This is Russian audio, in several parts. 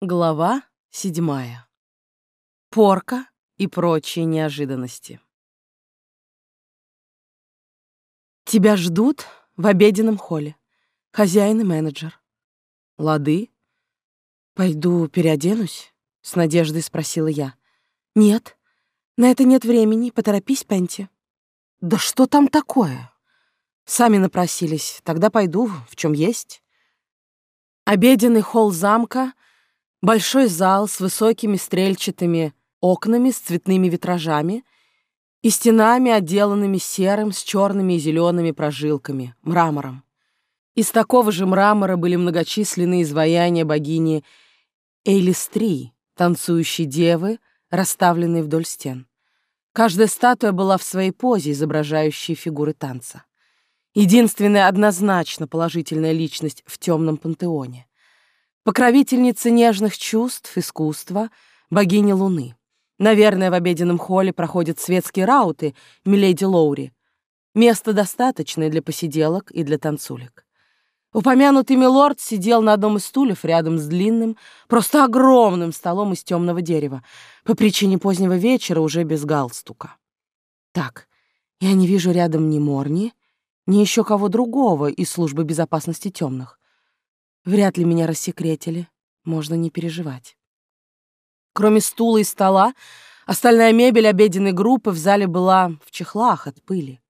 Глава седьмая. Порка и прочие неожиданности. Тебя ждут в обеденном холле. Хозяин и менеджер. Лады? Пойду переоденусь? С надеждой спросила я. Нет, на это нет времени. Поторопись, Пенти. Да что там такое? Сами напросились. Тогда пойду, в чем есть. Обеденный холл замка — Большой зал с высокими стрельчатыми окнами с цветными витражами и стенами, отделанными серым с черными и зелеными прожилками, мрамором. Из такого же мрамора были многочисленные изваяния богини Эйлистри, танцующей девы, расставленные вдоль стен. Каждая статуя была в своей позе, изображающей фигуры танца. Единственная однозначно положительная личность в темном пантеоне покровительница нежных чувств, искусства, богини Луны. Наверное, в обеденном холле проходят светские рауты Миледи Лоури. Места достаточное для посиделок и для танцулек. Упомянутый милорд сидел на одном из стульев рядом с длинным, просто огромным столом из темного дерева, по причине позднего вечера уже без галстука. Так, я не вижу рядом ни Морни, ни еще кого другого из службы безопасности темных. Вряд ли меня рассекретили, можно не переживать. Кроме стула и стола, остальная мебель обеденной группы в зале была в чехлах от пыли.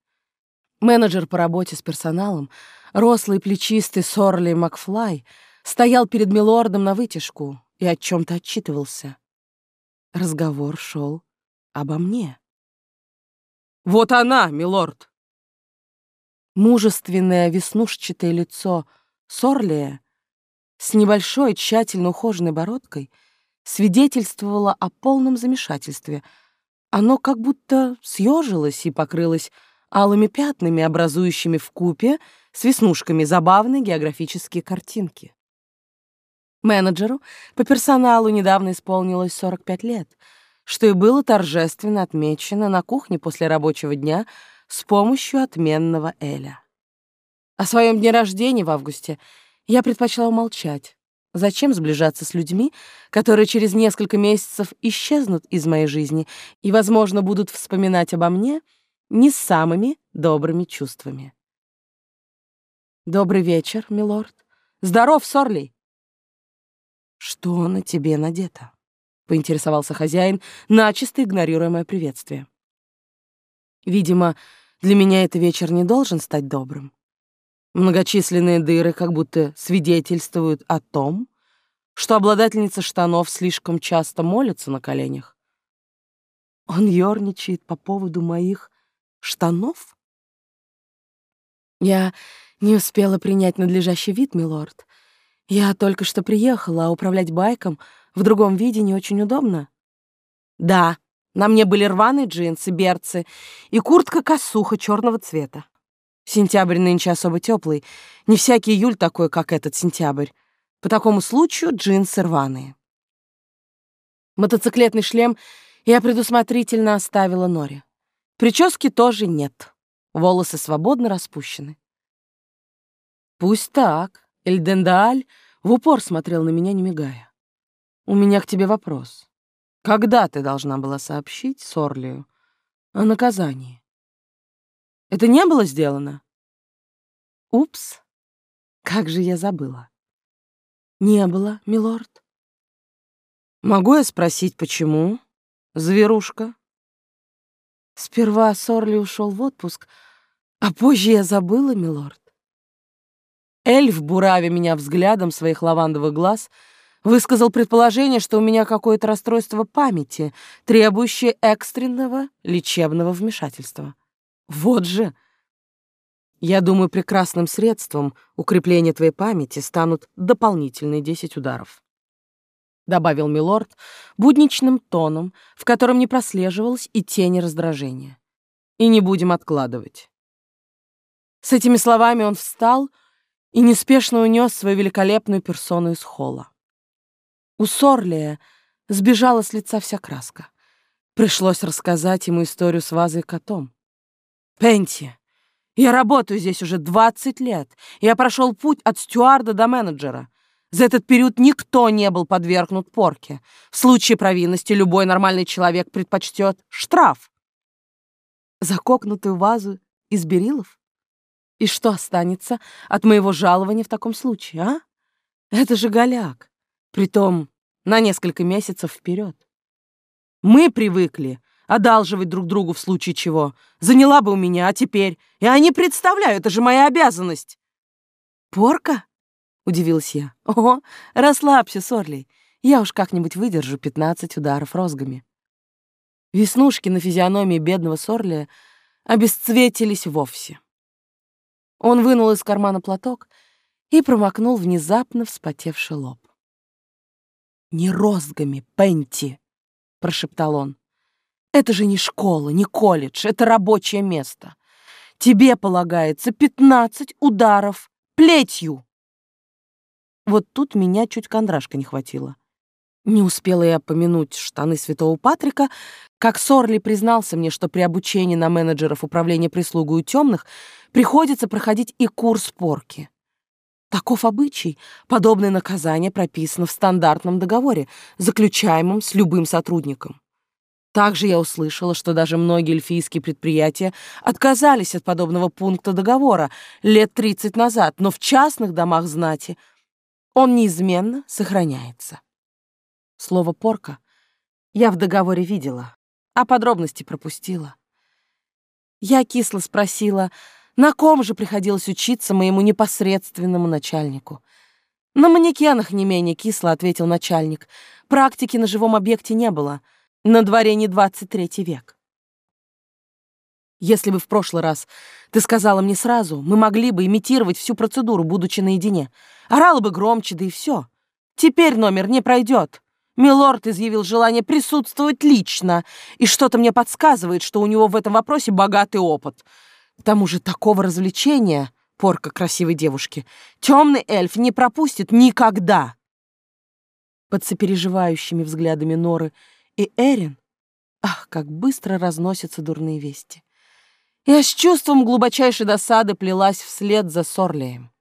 Менеджер по работе с персоналом, рослый плечистый Сорли Макфлай, стоял перед милордом на вытяжку и о чем то отчитывался. Разговор шел обо мне. «Вот она, милорд!» Мужественное веснушчатое лицо Сорлия с небольшой, тщательно ухоженной бородкой свидетельствовало о полном замешательстве. Оно как будто съежилось и покрылось алыми пятнами, образующими в купе с веснушками забавные географические картинки. Менеджеру по персоналу недавно исполнилось 45 лет, что и было торжественно отмечено на кухне после рабочего дня с помощью отменного Эля. О своем дне рождения в августе я предпочла умолчать. Зачем сближаться с людьми, которые через несколько месяцев исчезнут из моей жизни и, возможно, будут вспоминать обо мне не самыми добрыми чувствами? Добрый вечер, милорд. Здоров, Сорли. Что на тебе надето? Поинтересовался хозяин, начисто игнорируя мое приветствие. Видимо, для меня этот вечер не должен стать добрым. Многочисленные дыры как будто свидетельствуют о том, что обладательница штанов слишком часто молится на коленях. Он ёрничает по поводу моих штанов? Я не успела принять надлежащий вид, милорд. Я только что приехала, а управлять байком в другом виде не очень удобно. Да, на мне были рваные джинсы, берцы и куртка-косуха черного цвета. Сентябрь нынче особо теплый. Не всякий июль такой, как этот сентябрь. По такому случаю джинсы рваные. Мотоциклетный шлем я предусмотрительно оставила Норе. Прически тоже нет. Волосы свободно распущены. Пусть так. Эльдендааль в упор смотрел на меня, не мигая. У меня к тебе вопрос. Когда ты должна была сообщить Сорлию о наказании? Это не было сделано? Упс, как же я забыла. Не было, милорд. Могу я спросить, почему, зверушка? Сперва Сорли ушел в отпуск, а позже я забыла, милорд. Эльф, буравя меня взглядом своих лавандовых глаз, высказал предположение, что у меня какое-то расстройство памяти, требующее экстренного лечебного вмешательства. Вот же! Я думаю, прекрасным средством укрепления твоей памяти станут дополнительные десять ударов. Добавил Милорд будничным тоном, в котором не прослеживалось и тени раздражения. И не будем откладывать. С этими словами он встал и неспешно унес свою великолепную персону из холла. У Сорлия сбежала с лица вся краска. Пришлось рассказать ему историю с вазой и котом. Пенти, я работаю здесь уже 20 лет. Я прошел путь от стюарда до менеджера. За этот период никто не был подвергнут порке. В случае провинности любой нормальный человек предпочтет штраф. Закокнутую вазу из берилов? И что останется от моего жалования в таком случае, а? Это же голяк. Притом на несколько месяцев вперед. Мы привыкли одалживать друг другу в случае чего. Заняла бы у меня, а теперь... Я не представляю, это же моя обязанность. Порка? Удивилась я. О, расслабься, Сорли. Я уж как-нибудь выдержу пятнадцать ударов розгами. Веснушки на физиономии бедного Сорли обесцветились вовсе. Он вынул из кармана платок и промокнул внезапно вспотевший лоб. «Не розгами, Пенти!» — прошептал он. «Это же не школа, не колледж, это рабочее место. Тебе полагается пятнадцать ударов плетью!» Вот тут меня чуть кондрашка не хватило. Не успела я помянуть штаны святого Патрика, как Сорли признался мне, что при обучении на менеджеров управления прислугой у темных приходится проходить и курс порки. Таков обычай. Подобное наказание прописано в стандартном договоре, заключаемом с любым сотрудником. Также я услышала, что даже многие эльфийские предприятия отказались от подобного пункта договора лет 30 назад, но в частных домах знати он неизменно сохраняется. Слово «порка» я в договоре видела, а подробности пропустила. Я кисло спросила, на ком же приходилось учиться моему непосредственному начальнику. На манекенах не менее кисло, ответил начальник. Практики на живом объекте не было. На дворе не 23 век. Если бы в прошлый раз ты сказала мне сразу, мы могли бы имитировать всю процедуру, будучи наедине. Орала бы громче, да и все. Теперь номер не пройдет. Милорд изъявил желание присутствовать лично, и что-то мне подсказывает, что у него в этом вопросе богатый опыт. К тому же такого развлечения, порка красивой девушки, темный эльф не пропустит никогда. Под сопереживающими взглядами Норы и Эрин, ах, как быстро разносятся дурные вести. Я с чувством глубочайшей досады плелась вслед за Сорлием.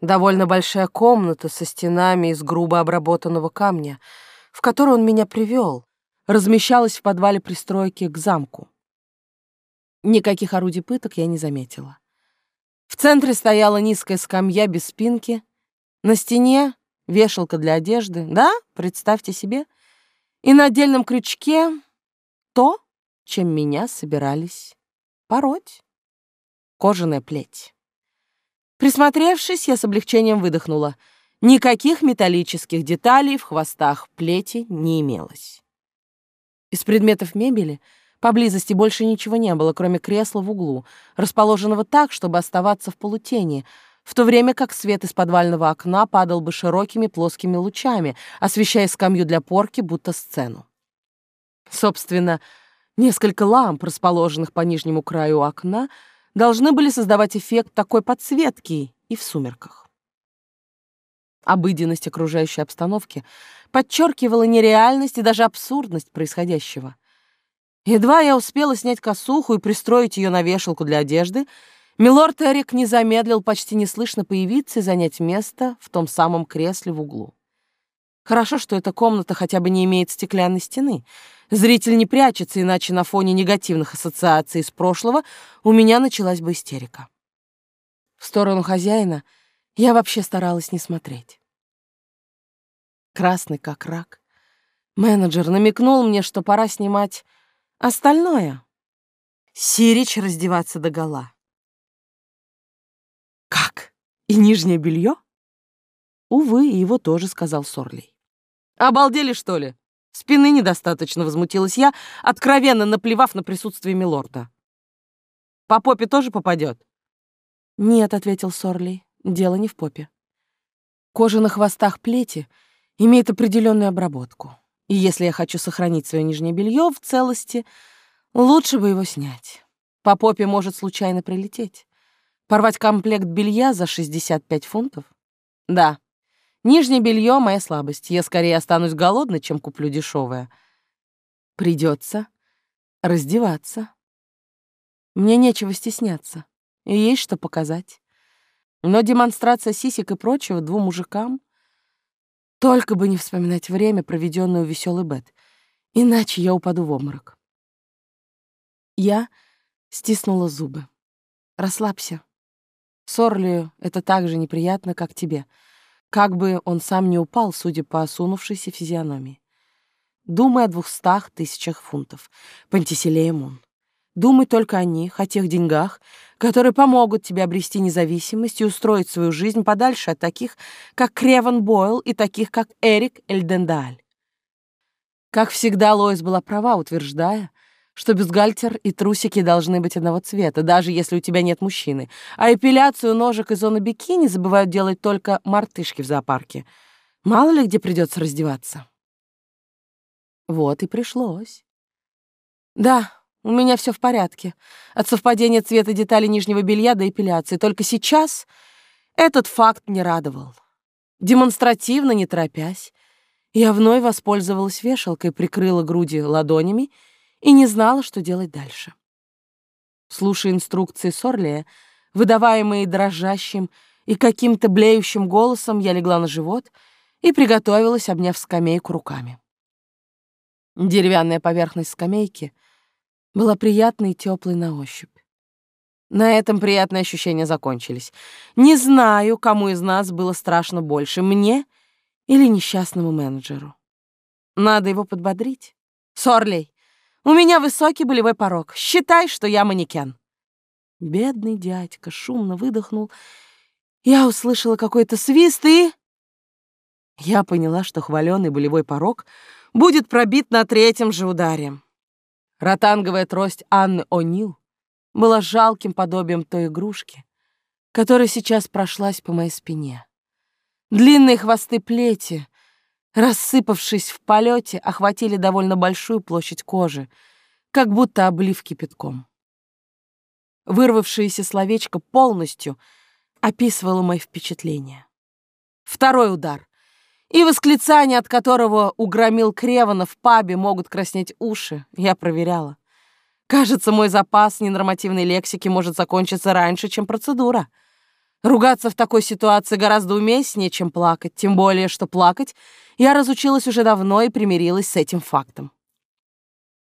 Довольно большая комната со стенами из грубо обработанного камня, в которую он меня привел, размещалась в подвале пристройки к замку. Никаких орудий пыток я не заметила. В центре стояла низкая скамья без спинки, на стене вешалка для одежды, да, представьте себе, и на отдельном крючке то, чем меня собирались пороть. Кожаная плеть. Присмотревшись, я с облегчением выдохнула. Никаких металлических деталей в хвостах плети не имелось. Из предметов мебели поблизости больше ничего не было, кроме кресла в углу, расположенного так, чтобы оставаться в полутени, в то время как свет из подвального окна падал бы широкими плоскими лучами, освещая скамью для порки, будто сцену. Собственно, несколько ламп, расположенных по нижнему краю окна, должны были создавать эффект такой подсветки и в сумерках. Обыденность окружающей обстановки подчеркивала нереальность и даже абсурдность происходящего. Едва я успела снять косуху и пристроить ее на вешалку для одежды, милорд Эрик не замедлил почти неслышно появиться и занять место в том самом кресле в углу. Хорошо, что эта комната хотя бы не имеет стеклянной стены. Зритель не прячется, иначе на фоне негативных ассоциаций из прошлого у меня началась бы истерика. В сторону хозяина я вообще старалась не смотреть. Красный как рак. Менеджер намекнул мне, что пора снимать остальное. Сирич раздеваться догола. Как? И нижнее белье? Увы, его тоже сказал Сорлей. Обалдели, что ли? Спины недостаточно, возмутилась я, откровенно наплевав на присутствие милорда. По попе тоже попадет? Нет, ответил Сорли, дело не в попе. Кожа на хвостах плети имеет определенную обработку. И если я хочу сохранить свое нижнее белье в целости, лучше бы его снять. По попе может случайно прилететь. Порвать комплект белья за 65 фунтов? Да, Нижнее белье — моя слабость. Я скорее останусь голодной, чем куплю дешевое. Придется раздеваться. Мне нечего стесняться. И есть что показать. Но демонстрация сисек и прочего двум мужикам только бы не вспоминать время, проведенное у веселый Бет, иначе я упаду в обморок. Я стиснула зубы. Расслабься. Сорлию это так же неприятно, как тебе. Как бы он сам не упал, судя по осунувшейся физиономии. Думай о двухстах тысячах фунтов. Пантиселея. Думай только о них, о тех деньгах, которые помогут тебе обрести независимость и устроить свою жизнь подальше от таких, как Креван Бойл и таких, как Эрик Эльдендаль. Как всегда, Лоис была права, утверждая, что бюстгальтер и трусики должны быть одного цвета, даже если у тебя нет мужчины, а эпиляцию ножек и зоны бикини забывают делать только мартышки в зоопарке. Мало ли где придется раздеваться. Вот и пришлось. Да, у меня все в порядке. От совпадения цвета деталей нижнего белья до эпиляции. Только сейчас этот факт не радовал. Демонстративно, не торопясь, я вновь воспользовалась вешалкой, прикрыла груди ладонями и не знала, что делать дальше. Слушая инструкции Сорлия, выдаваемые дрожащим и каким-то блеющим голосом, я легла на живот и приготовилась, обняв скамейку руками. Деревянная поверхность скамейки — была приятной и теплой на ощупь. На этом приятные ощущения закончились. Не знаю, кому из нас было страшно больше, мне или несчастному менеджеру. Надо его подбодрить. Сорлей, у меня высокий болевой порог. Считай, что я манекен. Бедный дядька шумно выдохнул. Я услышала какой-то свист и... Я поняла, что хваленый болевой порог будет пробит на третьем же ударе. Ротанговая трость Анны О'Нил была жалким подобием той игрушки, которая сейчас прошлась по моей спине. Длинные хвосты плети, рассыпавшись в полете, охватили довольно большую площадь кожи, как будто облив кипятком. Вырвавшееся словечко полностью описывало мои впечатления. Второй удар и восклицания, от которого угромил Кревана в пабе, могут краснеть уши, я проверяла. Кажется, мой запас ненормативной лексики может закончиться раньше, чем процедура. Ругаться в такой ситуации гораздо уместнее, чем плакать, тем более, что плакать я разучилась уже давно и примирилась с этим фактом.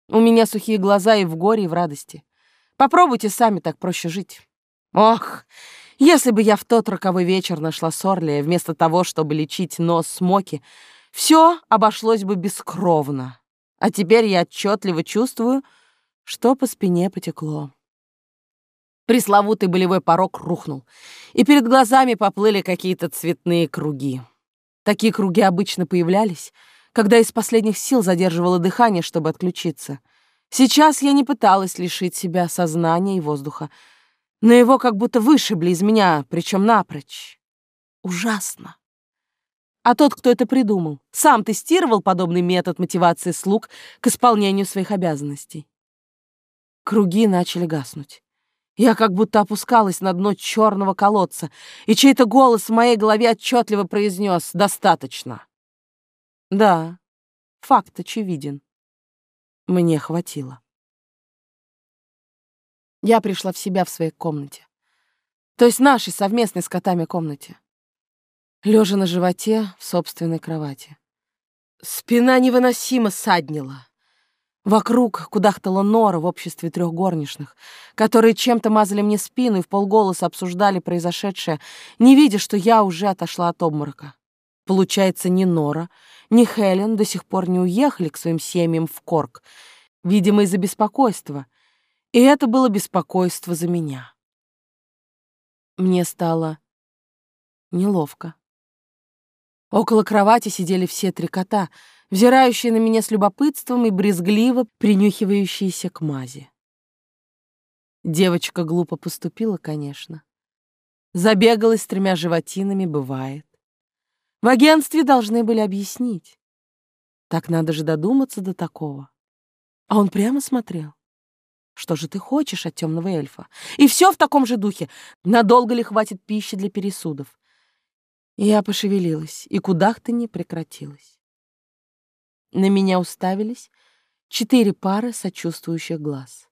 У меня сухие глаза и в горе, и в радости. Попробуйте сами, так проще жить. Ох, если бы я в тот роковой вечер нашла Сорлия вместо того, чтобы лечить нос Смоки, все обошлось бы бескровно. А теперь я отчетливо чувствую, что по спине потекло. Пресловутый болевой порог рухнул, и перед глазами поплыли какие-то цветные круги. Такие круги обычно появлялись, когда из последних сил задерживала дыхание, чтобы отключиться. Сейчас я не пыталась лишить себя сознания и воздуха, но его как будто вышибли из меня, причем напрочь. Ужасно. А тот, кто это придумал, сам тестировал подобный метод мотивации слуг к исполнению своих обязанностей. Круги начали гаснуть. Я как будто опускалась на дно черного колодца, и чей-то голос в моей голове отчетливо произнес «Достаточно». Да, факт очевиден. Мне хватило. Я пришла в себя в своей комнате. То есть нашей совместной с котами комнате. Лежа на животе в собственной кровати. Спина невыносимо саднила. Вокруг кудахтала Нора в обществе трех горничных, которые чем-то мазали мне спину и в полголоса обсуждали произошедшее, не видя, что я уже отошла от обморока. Получается, ни Нора, ни Хелен до сих пор не уехали к своим семьям в Корк, видимо, из-за беспокойства, и это было беспокойство за меня. Мне стало неловко. Около кровати сидели все три кота, взирающие на меня с любопытством и брезгливо принюхивающиеся к мази. Девочка глупо поступила, конечно. Забегалась с тремя животинами, бывает. В агентстве должны были объяснить. Так надо же додуматься до такого. А он прямо смотрел. Что же ты хочешь от темного эльфа? И все в таком же духе. Надолго ли хватит пищи для пересудов? Я пошевелилась, и кудах-то не прекратилась. На меня уставились четыре пары сочувствующих глаз.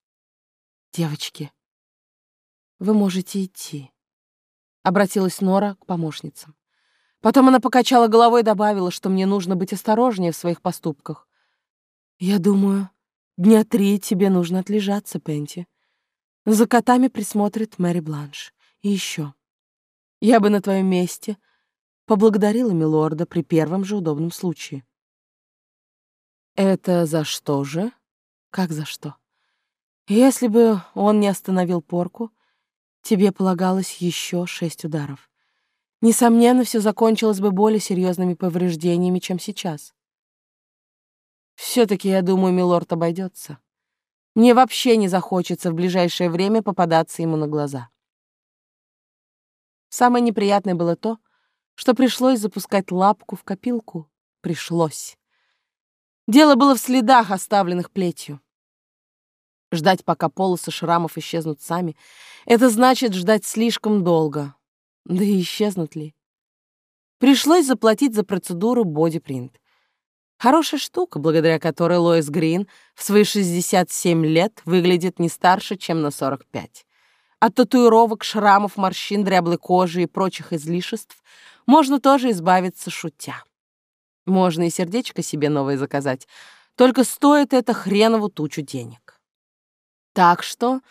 «Девочки, вы можете идти. — обратилась Нора к помощницам. Потом она покачала головой и добавила, что мне нужно быть осторожнее в своих поступках. «Я думаю, дня три тебе нужно отлежаться, Пенти. За котами присмотрит Мэри Бланш. И еще. Я бы на твоем месте поблагодарила милорда при первом же удобном случае». «Это за что же?» «Как за что?» «Если бы он не остановил порку, тебе полагалось еще шесть ударов. Несомненно, все закончилось бы более серьезными повреждениями, чем сейчас. Все-таки, я думаю, милорд обойдется. Мне вообще не захочется в ближайшее время попадаться ему на глаза. Самое неприятное было то, что пришлось запускать лапку в копилку. Пришлось. Дело было в следах, оставленных плетью. Ждать, пока полосы шрамов исчезнут сами, это значит ждать слишком долго. Да и исчезнут ли? Пришлось заплатить за процедуру бодипринт. Хорошая штука, благодаря которой Лоис Грин в свои 67 лет выглядит не старше, чем на 45. От татуировок, шрамов, морщин, дряблой кожи и прочих излишеств можно тоже избавиться шутя. Можно и сердечко себе новое заказать, только стоит это хренову тучу денег. Так что,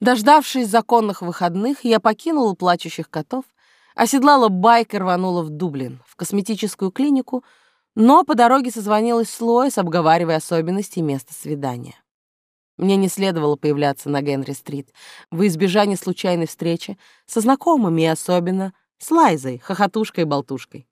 дождавшись законных выходных, я покинула плачущих котов Оседлала байк и рванула в Дублин, в косметическую клинику, но по дороге созвонилась с Лоис, обговаривая особенности места свидания. Мне не следовало появляться на Генри-стрит в избежание случайной встречи со знакомыми и особенно с Лайзой, хохотушкой и болтушкой.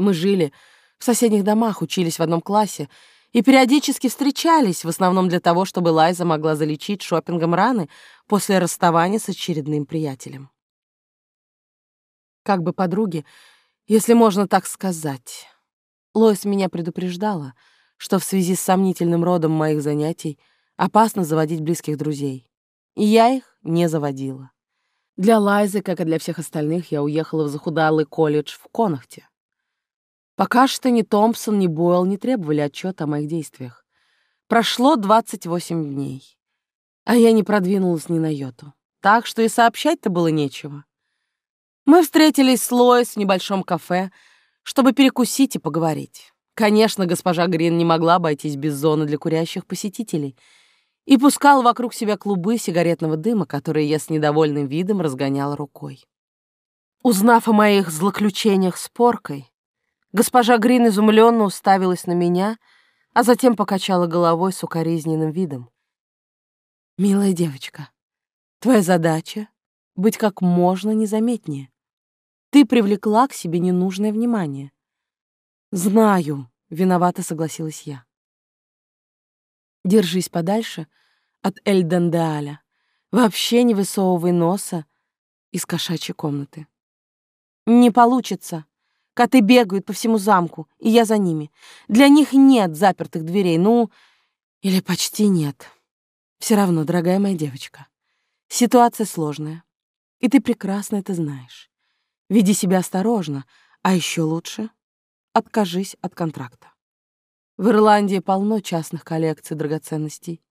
Мы жили в соседних домах, учились в одном классе и периодически встречались, в основном для того, чтобы Лайза могла залечить шопингом раны после расставания с очередным приятелем как бы подруги, если можно так сказать. Лоис меня предупреждала, что в связи с сомнительным родом моих занятий опасно заводить близких друзей. И я их не заводила. Для Лайзы, как и для всех остальных, я уехала в захудалый колледж в Конахте. Пока что ни Томпсон, ни Бойл не требовали отчета о моих действиях. Прошло 28 дней, а я не продвинулась ни на йоту. Так что и сообщать-то было нечего. Мы встретились с Лоис в небольшом кафе, чтобы перекусить и поговорить. Конечно, госпожа Грин не могла обойтись без зоны для курящих посетителей и пускала вокруг себя клубы сигаретного дыма, которые я с недовольным видом разгоняла рукой. Узнав о моих злоключениях с поркой, госпожа Грин изумленно уставилась на меня, а затем покачала головой с укоризненным видом. «Милая девочка, твоя задача быть как можно незаметнее. Ты привлекла к себе ненужное внимание. Знаю, виновато согласилась я. Держись подальше от Эльдандаля. Вообще не высовывай носа из кошачьей комнаты. Не получится. Коты бегают по всему замку, и я за ними. Для них нет запертых дверей, ну, или почти нет. Все равно, дорогая моя девочка, ситуация сложная. И ты прекрасно это знаешь. Веди себя осторожно, а еще лучше — откажись от контракта. В Ирландии полно частных коллекций драгоценностей.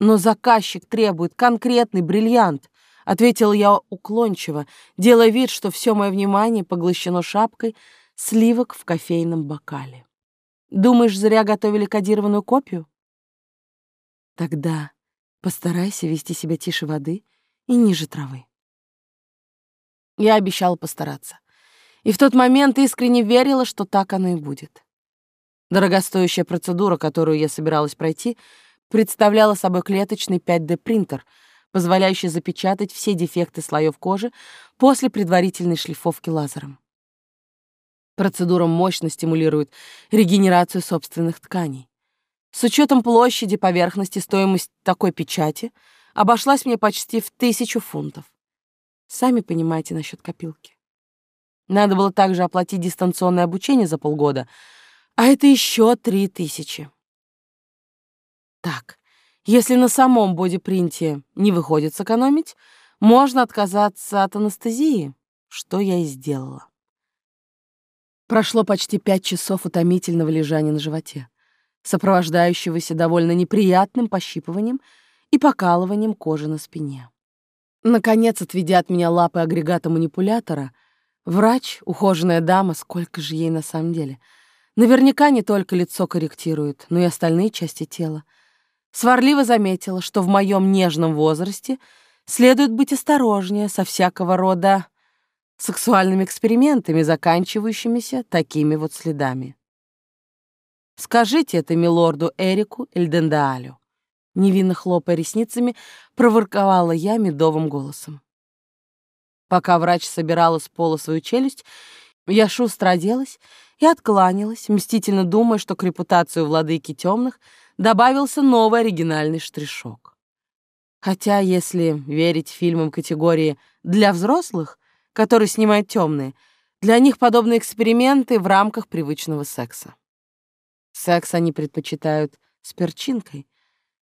Но заказчик требует конкретный бриллиант, ответил я уклончиво, делая вид, что все мое внимание поглощено шапкой сливок в кофейном бокале. Думаешь, зря готовили кодированную копию? Тогда постарайся вести себя тише воды и ниже травы. Я обещала постараться. И в тот момент искренне верила, что так оно и будет. Дорогостоящая процедура, которую я собиралась пройти, представляла собой клеточный 5D-принтер, позволяющий запечатать все дефекты слоев кожи после предварительной шлифовки лазером. Процедура мощно стимулирует регенерацию собственных тканей. С учетом площади, поверхности, стоимость такой печати — обошлась мне почти в тысячу фунтов. Сами понимаете насчет копилки. Надо было также оплатить дистанционное обучение за полгода, а это еще три тысячи. Так, если на самом бодипринте не выходит сэкономить, можно отказаться от анестезии, что я и сделала. Прошло почти пять часов утомительного лежания на животе, сопровождающегося довольно неприятным пощипыванием — и покалыванием кожи на спине. Наконец, отведя от меня лапы агрегата манипулятора, врач, ухоженная дама, сколько же ей на самом деле, наверняка не только лицо корректирует, но и остальные части тела, сварливо заметила, что в моем нежном возрасте следует быть осторожнее со всякого рода сексуальными экспериментами, заканчивающимися такими вот следами. Скажите это милорду Эрику Эльдендаалю. Невинно хлопая ресницами, проворковала я медовым голосом. Пока врач собирала с пола свою челюсть, я шустро оделась и откланялась, мстительно думая, что к репутацию владыки темных добавился новый оригинальный штришок. Хотя, если верить фильмам категории «для взрослых», которые снимают темные, для них подобные эксперименты в рамках привычного секса. Секс они предпочитают с перчинкой,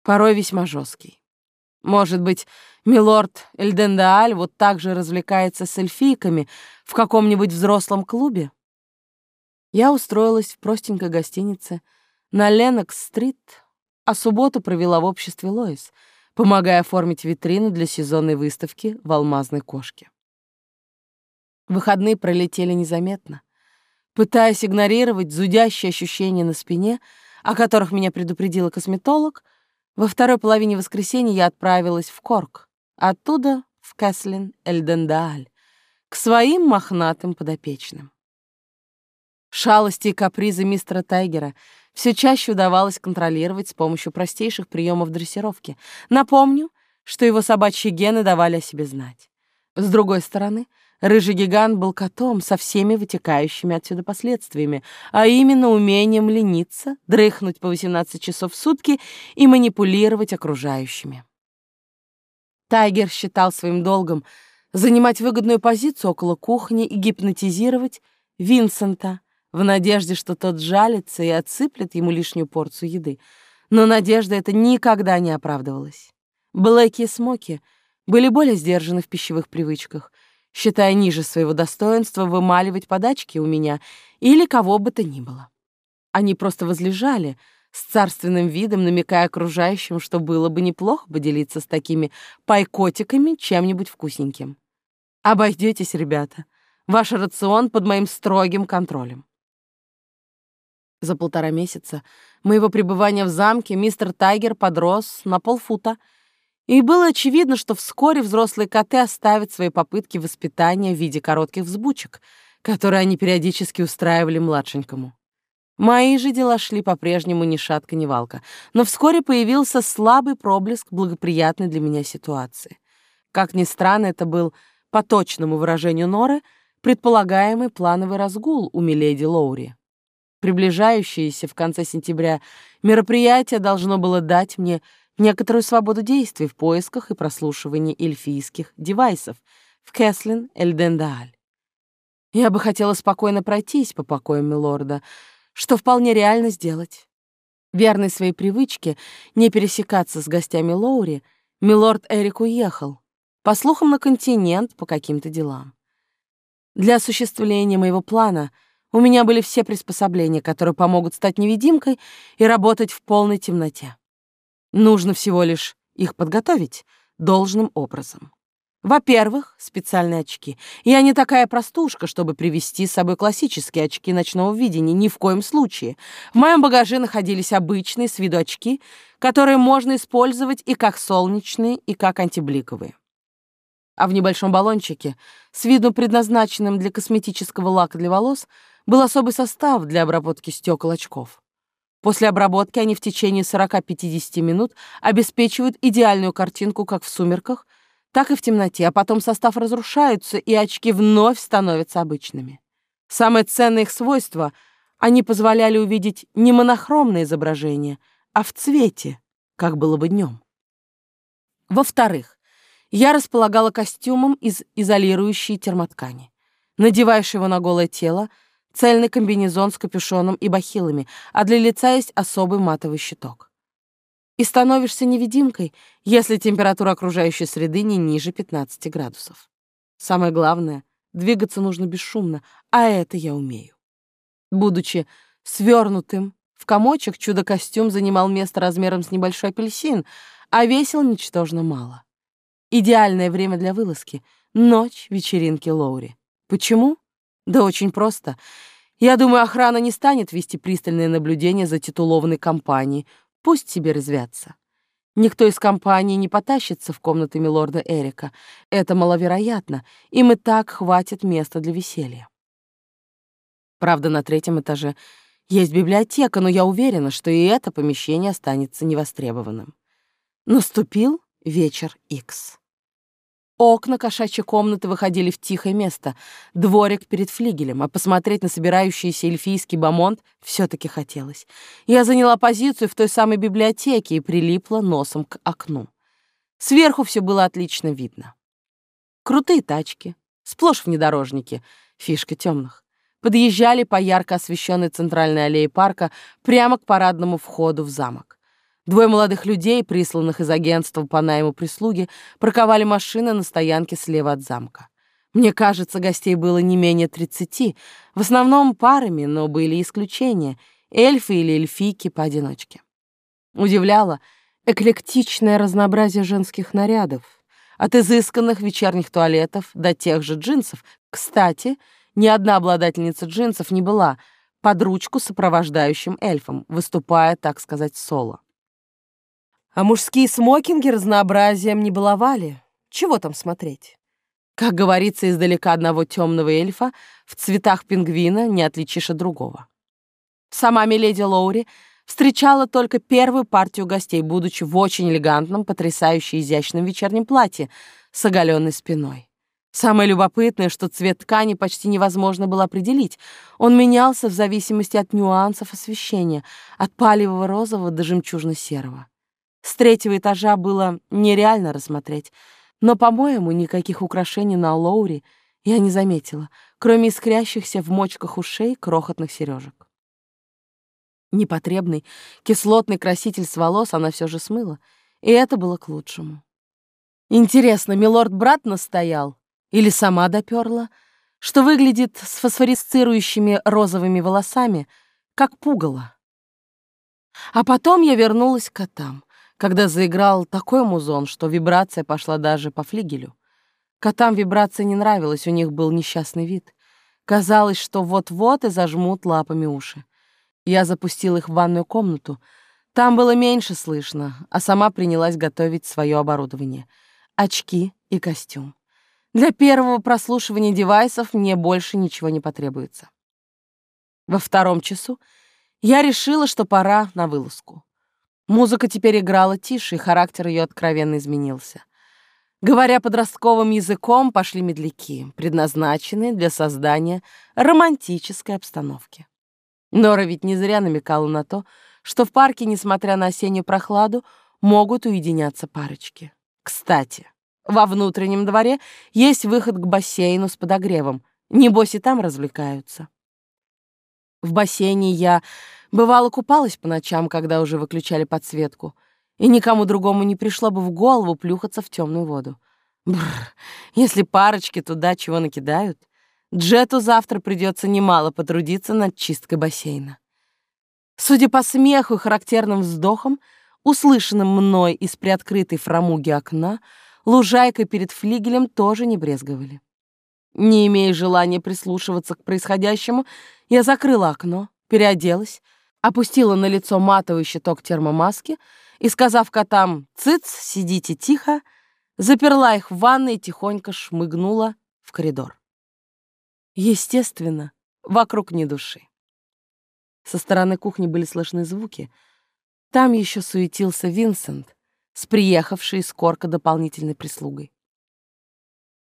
порой весьма жесткий. Может быть, милорд Эльдендааль вот так же развлекается с эльфийками в каком-нибудь взрослом клубе? Я устроилась в простенькой гостинице на Ленокс-стрит, а субботу провела в обществе Лоис, помогая оформить витрину для сезонной выставки в «Алмазной кошке». Выходные пролетели незаметно. Пытаясь игнорировать зудящие ощущения на спине, о которых меня предупредила косметолог, во второй половине воскресенья я отправилась в Корк, оттуда в Кэслин Эльдендааль, к своим мохнатым подопечным. Шалости и капризы мистера Тайгера все чаще удавалось контролировать с помощью простейших приемов дрессировки. Напомню, что его собачьи гены давали о себе знать. С другой стороны — Рыжий гигант был котом со всеми вытекающими отсюда последствиями, а именно умением лениться, дрыхнуть по 18 часов в сутки и манипулировать окружающими. Тайгер считал своим долгом занимать выгодную позицию около кухни и гипнотизировать Винсента в надежде, что тот жалится и отсыплет ему лишнюю порцию еды. Но надежда эта никогда не оправдывалась. Блэки и Смоки были более сдержаны в пищевых привычках — считая ниже своего достоинства вымаливать подачки у меня или кого бы то ни было. Они просто возлежали, с царственным видом намекая окружающим, что было бы неплохо поделиться с такими пайкотиками чем-нибудь вкусненьким. Обойдетесь, ребята. Ваш рацион под моим строгим контролем. За полтора месяца моего пребывания в замке мистер Тайгер подрос на полфута — и было очевидно, что вскоре взрослые коты оставят свои попытки воспитания в виде коротких взбучек, которые они периодически устраивали младшенькому. Мои же дела шли по-прежнему ни шатка, ни валка, но вскоре появился слабый проблеск благоприятной для меня ситуации. Как ни странно, это был, по точному выражению Норы, предполагаемый плановый разгул у миледи Лоури. Приближающееся в конце сентября мероприятие должно было дать мне некоторую свободу действий в поисках и прослушивании эльфийских девайсов в Кэслин Эльдендааль. Я бы хотела спокойно пройтись по покоям милорда, что вполне реально сделать. Верный своей привычке не пересекаться с гостями Лоури, милорд Эрик уехал, по слухам, на континент по каким-то делам. Для осуществления моего плана у меня были все приспособления, которые помогут стать невидимкой и работать в полной темноте. Нужно всего лишь их подготовить должным образом. Во-первых, специальные очки. Я не такая простушка, чтобы привезти с собой классические очки ночного видения, ни в коем случае. В моем багаже находились обычные с виду очки, которые можно использовать и как солнечные, и как антибликовые. А в небольшом баллончике, с виду предназначенным для косметического лака для волос, был особый состав для обработки стекол очков. После обработки они в течение 40-50 минут обеспечивают идеальную картинку как в сумерках, так и в темноте, а потом состав разрушается, и очки вновь становятся обычными. Самое ценное их свойство — они позволяли увидеть не монохромное изображение, а в цвете, как было бы днем. Во-вторых, я располагала костюмом из изолирующей термоткани. Надеваешь его на голое тело — цельный комбинезон с капюшоном и бахилами, а для лица есть особый матовый щиток. И становишься невидимкой, если температура окружающей среды не ниже 15 градусов. Самое главное — двигаться нужно бесшумно, а это я умею. Будучи свернутым, в комочек чудо-костюм занимал место размером с небольшой апельсин, а весил ничтожно мало. Идеальное время для вылазки. Ночь вечеринки Лоури. Почему? Да очень просто. Я думаю, охрана не станет вести пристальное наблюдение за титулованной компанией. Пусть себе резвятся. Никто из компании не потащится в комнаты милорда Эрика. Это маловероятно. Им и так хватит места для веселья. Правда, на третьем этаже есть библиотека, но я уверена, что и это помещение останется невостребованным. Наступил вечер Икс. Окна кошачьей комнаты выходили в тихое место, дворик перед флигелем, а посмотреть на собирающийся эльфийский бомонд все таки хотелось. Я заняла позицию в той самой библиотеке и прилипла носом к окну. Сверху все было отлично видно. Крутые тачки, сплошь внедорожники, фишка темных, подъезжали по ярко освещенной центральной аллее парка прямо к парадному входу в замок. Двое молодых людей, присланных из агентства по найму прислуги, парковали машины на стоянке слева от замка. Мне кажется, гостей было не менее тридцати, в основном парами, но были исключения — эльфы или эльфийки поодиночке. Удивляло эклектичное разнообразие женских нарядов, от изысканных вечерних туалетов до тех же джинсов. Кстати, ни одна обладательница джинсов не была под ручку сопровождающим эльфом, выступая, так сказать, соло. А мужские смокинги разнообразием не баловали. Чего там смотреть? Как говорится, издалека одного темного эльфа в цветах пингвина не отличишь от другого. Сама миледи Лоури встречала только первую партию гостей, будучи в очень элегантном, потрясающе изящном вечернем платье с оголенной спиной. Самое любопытное, что цвет ткани почти невозможно было определить. Он менялся в зависимости от нюансов освещения, от палевого розового до жемчужно-серого. С третьего этажа было нереально рассмотреть, но, по-моему, никаких украшений на Лоури я не заметила, кроме искрящихся в мочках ушей крохотных сережек. Непотребный кислотный краситель с волос она все же смыла, и это было к лучшему. Интересно, милорд-брат настоял или сама доперла, что выглядит с фосфорисцирующими розовыми волосами, как пугало. А потом я вернулась к котам когда заиграл такой музон, что вибрация пошла даже по флигелю. Котам вибрация не нравилась, у них был несчастный вид. Казалось, что вот-вот и зажмут лапами уши. Я запустил их в ванную комнату. Там было меньше слышно, а сама принялась готовить свое оборудование. Очки и костюм. Для первого прослушивания девайсов мне больше ничего не потребуется. Во втором часу я решила, что пора на вылазку. Музыка теперь играла тише, и характер ее откровенно изменился. Говоря подростковым языком, пошли медляки, предназначенные для создания романтической обстановки. Нора ведь не зря намекала на то, что в парке, несмотря на осеннюю прохладу, могут уединяться парочки. Кстати, во внутреннем дворе есть выход к бассейну с подогревом. Небось и там развлекаются. В бассейне я Бывало, купалась по ночам, когда уже выключали подсветку, и никому другому не пришло бы в голову плюхаться в темную воду. Бррр, если парочки туда чего накидают, Джету завтра придется немало потрудиться над чисткой бассейна. Судя по смеху и характерным вздохам, услышанным мной из приоткрытой фрамуги окна, лужайкой перед флигелем тоже не брезговали. Не имея желания прислушиваться к происходящему, я закрыла окно, переоделась, опустила на лицо матовый щиток термомаски и, сказав котам «Цыц, сидите тихо», заперла их в ванной и тихонько шмыгнула в коридор. Естественно, вокруг ни души. Со стороны кухни были слышны звуки. Там еще суетился Винсент с приехавшей из Корка дополнительной прислугой.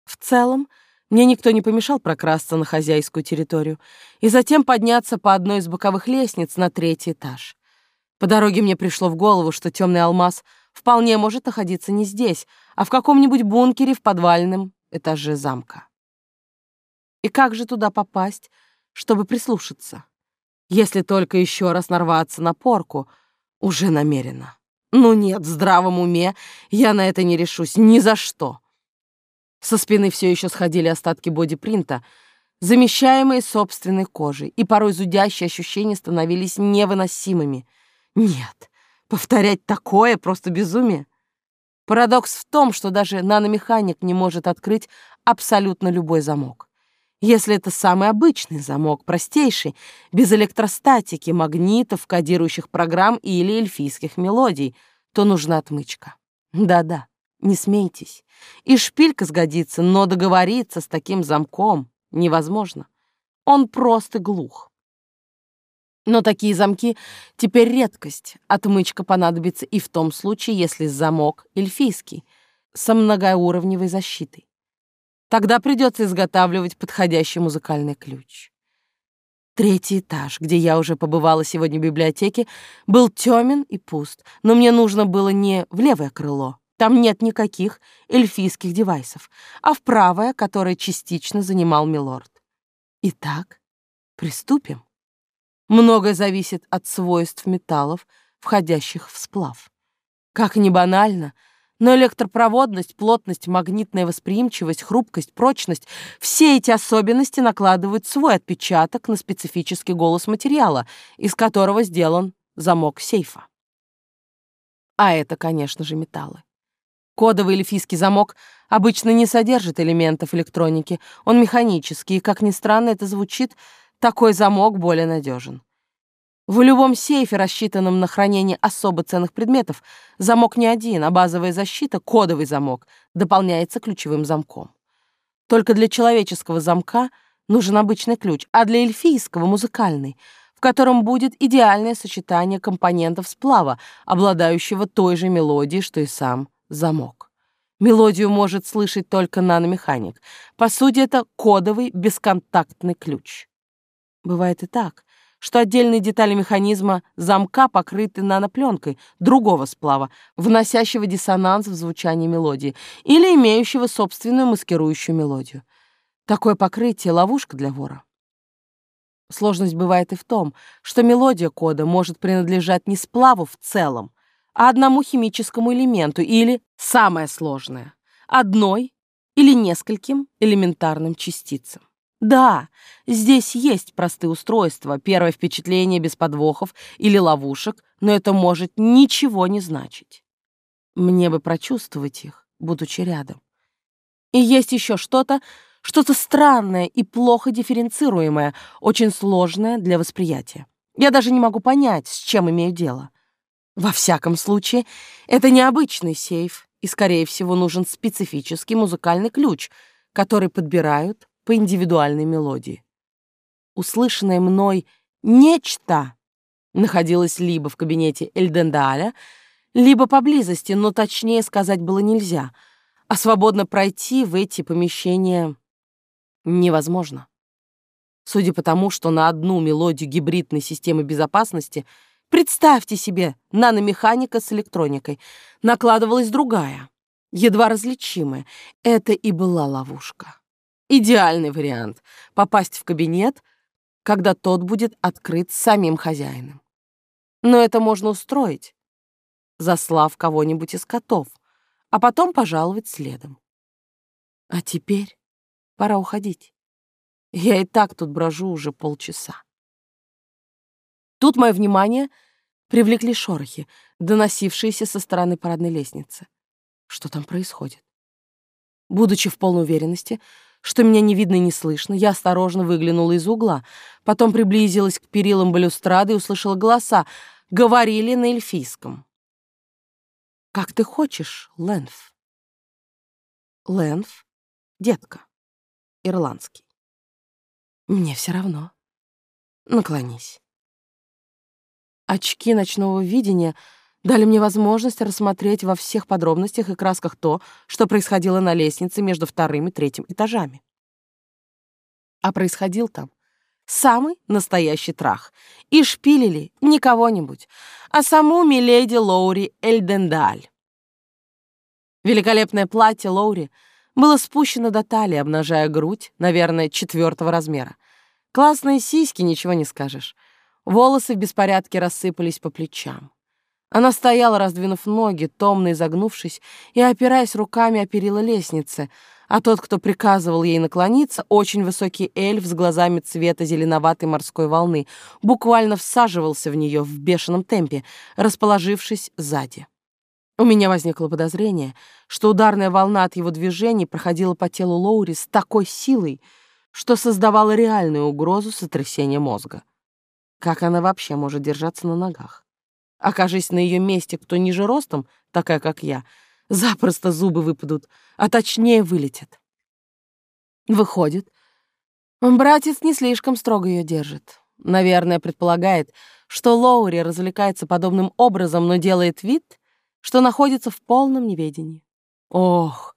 В целом, мне никто не помешал прокрасться на хозяйскую территорию и затем подняться по одной из боковых лестниц на третий этаж. По дороге мне пришло в голову, что темный алмаз вполне может находиться не здесь, а в каком-нибудь бункере в подвальном этаже замка. И как же туда попасть, чтобы прислушаться? Если только еще раз нарваться на порку, уже намеренно. Ну нет, в здравом уме я на это не решусь ни за что. Со спины все еще сходили остатки бодипринта, замещаемые собственной кожей, и порой зудящие ощущения становились невыносимыми. Нет, повторять такое — просто безумие. Парадокс в том, что даже наномеханик не может открыть абсолютно любой замок. Если это самый обычный замок, простейший, без электростатики, магнитов, кодирующих программ или эльфийских мелодий, то нужна отмычка. Да-да, не смейтесь. И шпилька сгодится, но договориться с таким замком невозможно. Он просто глух. Но такие замки теперь редкость. Отмычка понадобится и в том случае, если замок эльфийский, со многоуровневой защитой. Тогда придется изготавливать подходящий музыкальный ключ. Третий этаж, где я уже побывала сегодня в библиотеке, был темен и пуст, но мне нужно было не в левое крыло. Там нет никаких эльфийских девайсов, а в правое, которое частично занимал Милорд. Итак, приступим. Многое зависит от свойств металлов, входящих в сплав. Как ни банально — но электропроводность, плотность, магнитная восприимчивость, хрупкость, прочность — все эти особенности накладывают свой отпечаток на специфический голос материала, из которого сделан замок сейфа. А это, конечно же, металлы. Кодовый эльфийский замок обычно не содержит элементов электроники, он механический, и, как ни странно это звучит, такой замок более надежен. В любом сейфе, рассчитанном на хранение особо ценных предметов, замок не один, а базовая защита, кодовый замок, дополняется ключевым замком. Только для человеческого замка нужен обычный ключ, а для эльфийского — музыкальный, в котором будет идеальное сочетание компонентов сплава, обладающего той же мелодией, что и сам замок. Мелодию может слышать только наномеханик. По сути, это кодовый бесконтактный ключ. Бывает и так — что отдельные детали механизма замка покрыты нанопленкой другого сплава, вносящего диссонанс в звучание мелодии или имеющего собственную маскирующую мелодию. Такое покрытие — ловушка для вора. Сложность бывает и в том, что мелодия кода может принадлежать не сплаву в целом, а одному химическому элементу или, самое сложное, одной или нескольким элементарным частицам. Да, здесь есть простые устройства, первое впечатление без подвохов или ловушек, но это может ничего не значить. Мне бы прочувствовать их, будучи рядом. И есть еще что-то, что-то странное и плохо дифференцируемое, очень сложное для восприятия. Я даже не могу понять, с чем имею дело. Во всяком случае, это необычный сейф, и, скорее всего, нужен специфический музыкальный ключ, который подбирают по индивидуальной мелодии. Услышанное мной «нечто» находилось либо в кабинете Эльдендаля, либо поблизости, но точнее сказать было нельзя, а свободно пройти в эти помещения невозможно. Судя по тому, что на одну мелодию гибридной системы безопасности, представьте себе, наномеханика с электроникой, накладывалась другая, едва различимая. Это и была ловушка. Идеальный вариант — попасть в кабинет, когда тот будет открыт самим хозяином. Но это можно устроить, заслав кого-нибудь из котов, а потом пожаловать следом. А теперь пора уходить. Я и так тут брожу уже полчаса. Тут мое внимание привлекли шорохи, доносившиеся со стороны парадной лестницы. Что там происходит? Будучи в полной уверенности, что меня не видно и не слышно, я осторожно выглянула из угла, потом приблизилась к перилам балюстрады и услышала голоса. Говорили на эльфийском. «Как ты хочешь, Ленф?» «Ленф, детка, ирландский». «Мне все равно. Наклонись». Очки ночного видения — дали мне возможность рассмотреть во всех подробностях и красках то, что происходило на лестнице между вторым и третьим этажами. А происходил там самый настоящий трах. И шпилили не кого-нибудь, а саму миледи Лоури Эльдендаль. Великолепное платье Лоури было спущено до талии, обнажая грудь, наверное, четвертого размера. Классные сиськи, ничего не скажешь. Волосы в беспорядке рассыпались по плечам. Она стояла, раздвинув ноги, томно изогнувшись и опираясь руками о перила лестницы, а тот, кто приказывал ей наклониться, очень высокий эльф с глазами цвета зеленоватой морской волны, буквально всаживался в нее в бешеном темпе, расположившись сзади. У меня возникло подозрение, что ударная волна от его движений проходила по телу Лоури с такой силой, что создавала реальную угрозу сотрясения мозга. Как она вообще может держаться на ногах? Окажись на ее месте кто ниже ростом, такая как я, запросто зубы выпадут, а точнее вылетят. Выходит, братец не слишком строго ее держит. Наверное, предполагает, что Лоури развлекается подобным образом, но делает вид, что находится в полном неведении. Ох,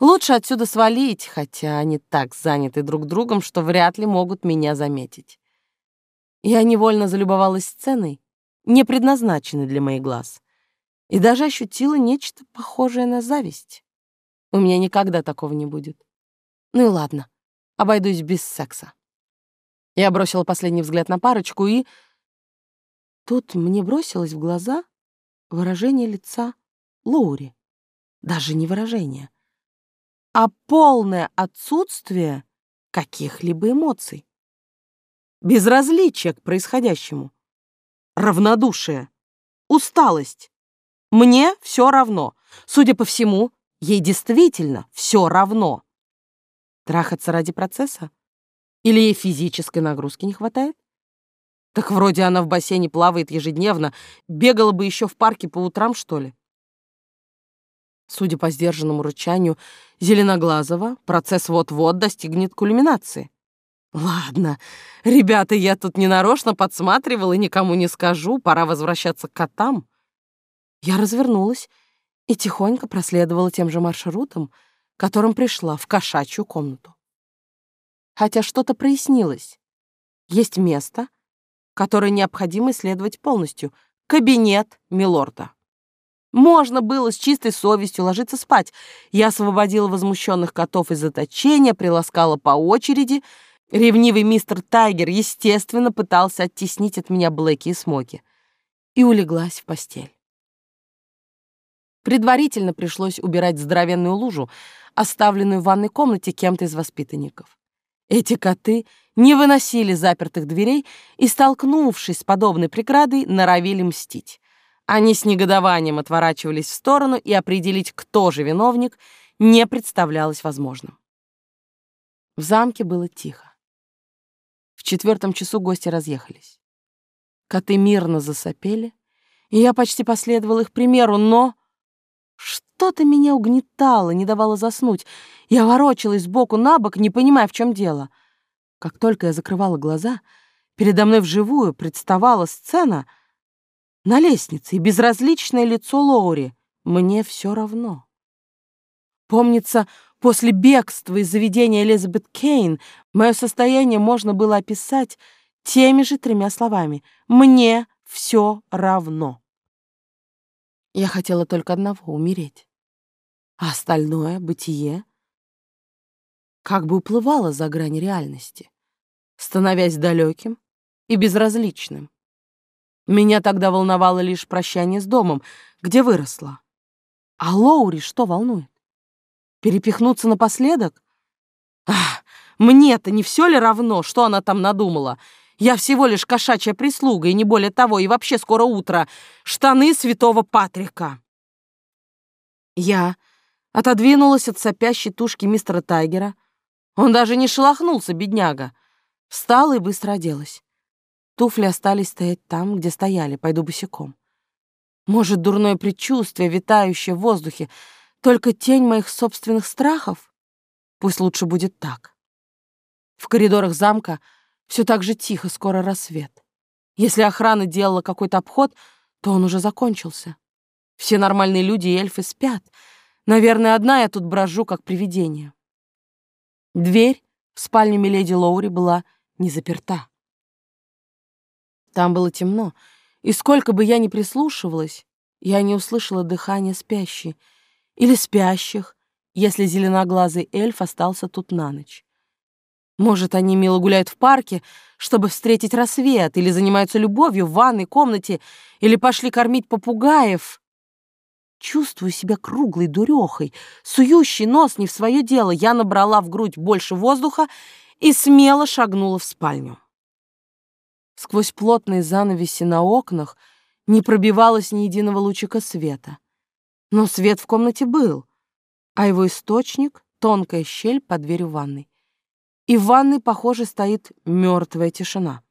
лучше отсюда свалить, хотя они так заняты друг другом, что вряд ли могут меня заметить. Я невольно залюбовалась сценой, не предназначенной для моих глаз, и даже ощутила нечто похожее на зависть. У меня никогда такого не будет. Ну и ладно, обойдусь без секса. Я бросила последний взгляд на парочку и... Тут мне бросилось в глаза выражение лица Лоури. Даже не выражение, а полное отсутствие каких-либо эмоций. Безразличие к происходящему. Равнодушие. Усталость. Мне все равно. Судя по всему, ей действительно все равно. Трахаться ради процесса? Или ей физической нагрузки не хватает? Так вроде она в бассейне плавает ежедневно, бегала бы еще в парке по утрам, что ли. Судя по сдержанному рычанию Зеленоглазого, процесс вот-вот достигнет кульминации. Ладно, ребята, я тут ненарочно подсматривал и никому не скажу, пора возвращаться к котам. Я развернулась и тихонько проследовала тем же маршрутом, которым пришла в кошачью комнату. Хотя что-то прояснилось. Есть место, которое необходимо исследовать полностью — кабинет Милорда. Можно было с чистой совестью ложиться спать. Я освободила возмущенных котов из заточения, приласкала по очереди — Ревнивый мистер Тайгер, естественно, пытался оттеснить от меня Блэки и Смоки. И улеглась в постель. Предварительно пришлось убирать здоровенную лужу, оставленную в ванной комнате кем-то из воспитанников. Эти коты не выносили запертых дверей и, столкнувшись с подобной преградой, норовили мстить. Они с негодованием отворачивались в сторону, и определить, кто же виновник, не представлялось возможным. В замке было тихо. Четвертом часу гости разъехались. Коты мирно засопели, и я почти последовал их примеру, но... Что-то меня угнетало, не давало заснуть. Я ворочалась сбоку на бок, не понимая, в чем дело. Как только я закрывала глаза, передо мной вживую представала сцена на лестнице и безразличное лицо Лоури. Мне все равно. Помнится, После бегства из заведения Элизабет Кейн мое состояние можно было описать теми же тремя словами «Мне все равно». Я хотела только одного — умереть. А остальное — бытие — как бы уплывало за грань реальности, становясь далеким и безразличным. Меня тогда волновало лишь прощание с домом, где выросла. А Лоури что волнует? Перепихнуться напоследок? Ах, мне-то не все ли равно, что она там надумала? Я всего лишь кошачья прислуга, и не более того, и вообще скоро утро. Штаны святого Патрика. Я отодвинулась от сопящей тушки мистера Тайгера. Он даже не шелохнулся, бедняга. Встала и быстро оделась. Туфли остались стоять там, где стояли, пойду босиком. Может, дурное предчувствие, витающее в воздухе, только тень моих собственных страхов? Пусть лучше будет так. В коридорах замка все так же тихо, скоро рассвет. Если охрана делала какой-то обход, то он уже закончился. Все нормальные люди и эльфы спят. Наверное, одна я тут брожу, как привидение. Дверь в спальню Миледи Лоури была не заперта. Там было темно, и сколько бы я ни прислушивалась, я не услышала дыхания спящей, или спящих, если зеленоглазый эльф остался тут на ночь. Может, они мило гуляют в парке, чтобы встретить рассвет, или занимаются любовью в ванной комнате, или пошли кормить попугаев. Чувствую себя круглой дурехой, сующий нос не в свое дело. Я набрала в грудь больше воздуха и смело шагнула в спальню. Сквозь плотные занавеси на окнах не пробивалось ни единого лучика света. Но свет в комнате был, а его источник — тонкая щель под дверью ванной. И в ванной, похоже, стоит мертвая тишина.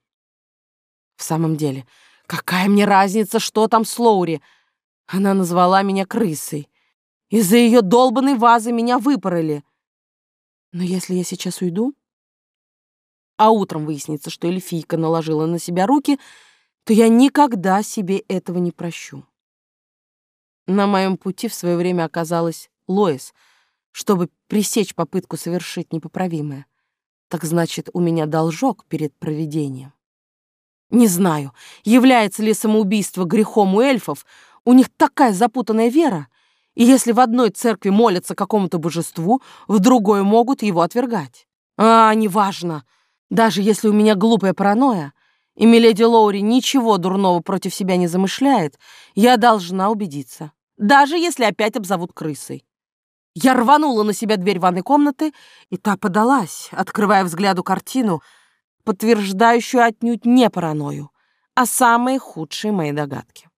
В самом деле, какая мне разница, что там с Лоури? Она назвала меня крысой. Из-за ее долбанной вазы меня выпороли. Но если я сейчас уйду, а утром выяснится, что эльфийка наложила на себя руки, то я никогда себе этого не прощу. На моем пути в свое время оказалась Лоис, чтобы пресечь попытку совершить непоправимое. Так значит, у меня должок перед проведением. Не знаю, является ли самоубийство грехом у эльфов, у них такая запутанная вера, и если в одной церкви молятся какому-то божеству, в другой могут его отвергать. А, неважно. Даже если у меня глупая паранойя, и миледи Лоури ничего дурного против себя не замышляет, я должна убедиться даже если опять обзовут крысой. Я рванула на себя дверь ванной комнаты, и та подалась, открывая взгляду картину, подтверждающую отнюдь не паранойю, а самые худшие мои догадки.